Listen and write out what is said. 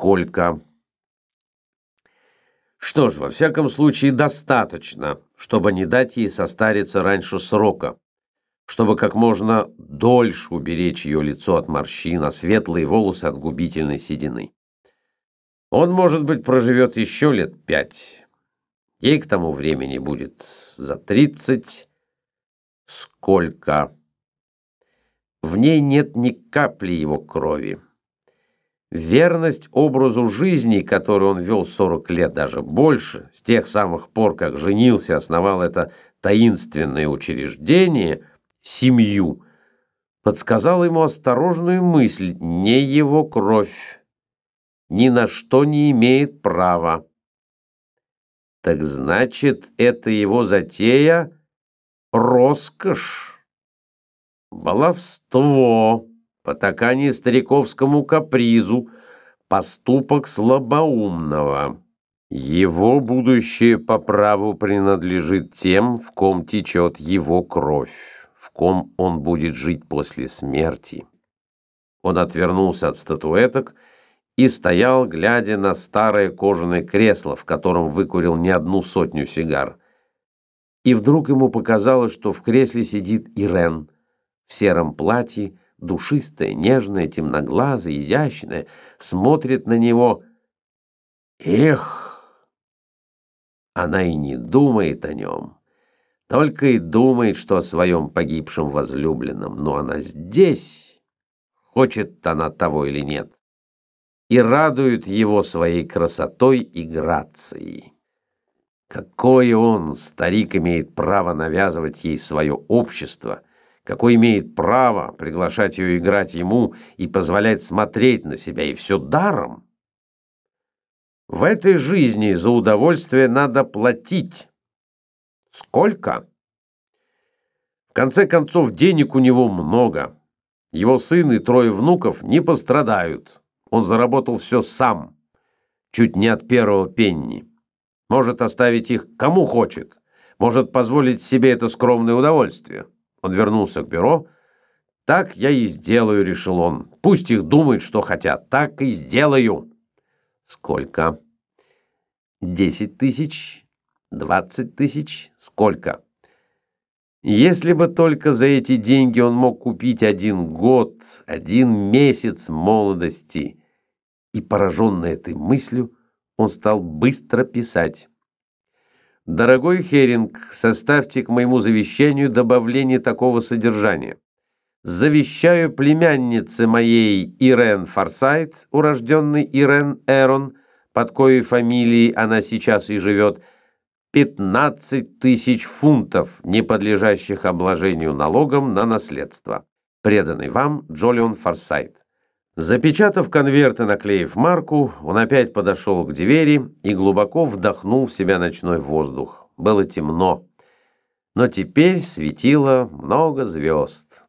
Сколько? Что ж, во всяком случае, достаточно, чтобы не дать ей состариться раньше срока, чтобы как можно дольше уберечь ее лицо от морщин, а светлые волосы от губительной седины. Он, может быть, проживет еще лет пять. Ей к тому времени будет за тридцать. Сколько? В ней нет ни капли его крови. Верность образу жизни, который он вел 40 лет, даже больше, с тех самых пор, как женился, основал это таинственное учреждение, семью, подсказал ему осторожную мысль, не его кровь, ни на что не имеет права. Так значит, это его затея — роскошь, баловство потакание стариковскому капризу, поступок слабоумного. Его будущее по праву принадлежит тем, в ком течет его кровь, в ком он будет жить после смерти. Он отвернулся от статуэток и стоял, глядя на старое кожаное кресло, в котором выкурил не одну сотню сигар. И вдруг ему показалось, что в кресле сидит Ирен в сером платье, душистая, нежная, темноглазая, изящная, смотрит на него. Эх! Она и не думает о нем, только и думает, что о своем погибшем возлюбленном. Но она здесь, хочет она того или нет, и радует его своей красотой и грацией. Какое он, старик, имеет право навязывать ей свое общество — какой имеет право приглашать ее играть ему и позволять смотреть на себя, и все даром. В этой жизни за удовольствие надо платить. Сколько? В конце концов, денег у него много. Его сын и трое внуков не пострадают. Он заработал все сам, чуть не от первого пенни. Может оставить их кому хочет, может позволить себе это скромное удовольствие. Он вернулся к бюро. «Так я и сделаю», — решил он. «Пусть их думают, что хотят. Так и сделаю». «Сколько?» «Десять тысяч? Двадцать тысяч? Сколько?» Если бы только за эти деньги он мог купить один год, один месяц молодости. И, пораженный этой мыслью, он стал быстро писать. Дорогой Херинг, составьте к моему завещанию добавление такого содержания. Завещаю племяннице моей Ирен Форсайт, урожденной Ирен Эрон, под коей фамилией она сейчас и живет, 15 тысяч фунтов, не подлежащих обложению налогом на наследство. Преданный вам Джолион Форсайт. Запечатав конверт и наклеив марку, он опять подошел к двери и глубоко вдохнул в себя ночной воздух. Было темно, но теперь светило много звезд.